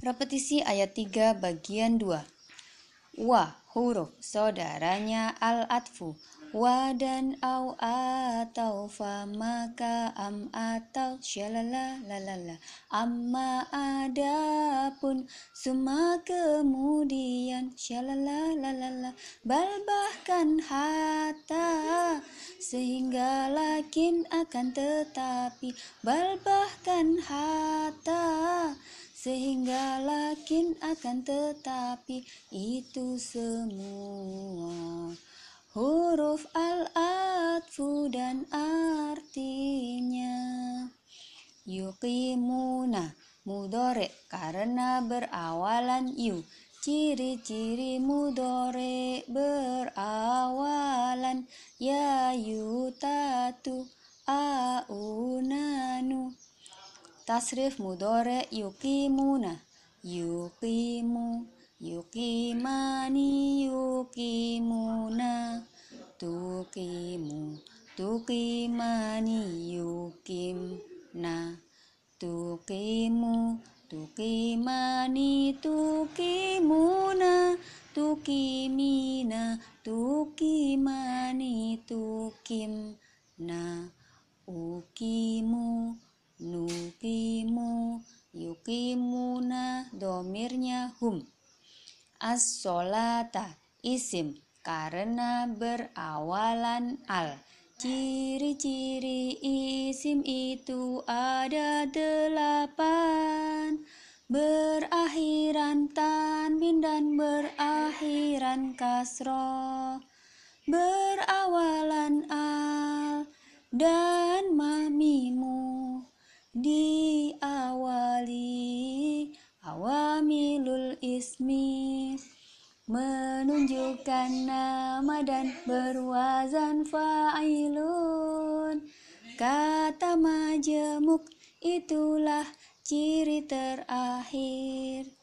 Repetisi ayat 3 bagian 2. Wa huruf saudaranya al-atfu. Wa dan au atau fa maka am atau syalala lalala. Amma adapun summa kemudian syalala lalala. Bal bahkan hatta sehingga lakin akan tetapi bal bahkan hatta sehingga lakin akan tetapi itu semua. Huruf al-atfu dan artinya yuqimuna mudore karena berawalan yu. Ciri-ciri mudore berawalan tasrif mudore yuqimuna yuqimu yuqimani yuqimuna tuqimu tuqimani yuqimna tuqimu tuqimani tuqimuna tuqimina tuqimani tuqimna uqimu nukimu yukimuna domirnya hum. As-solata isim karena berawalan al. Ciri-ciri isim itu ada delapan. Berakhiran tanwin dan berakhiran kasroh berawalan al dan mamimu. Diawali ismi menunjukkan nama dan berwazan fa'ilun. Kata majemuk itulah ciri terakhir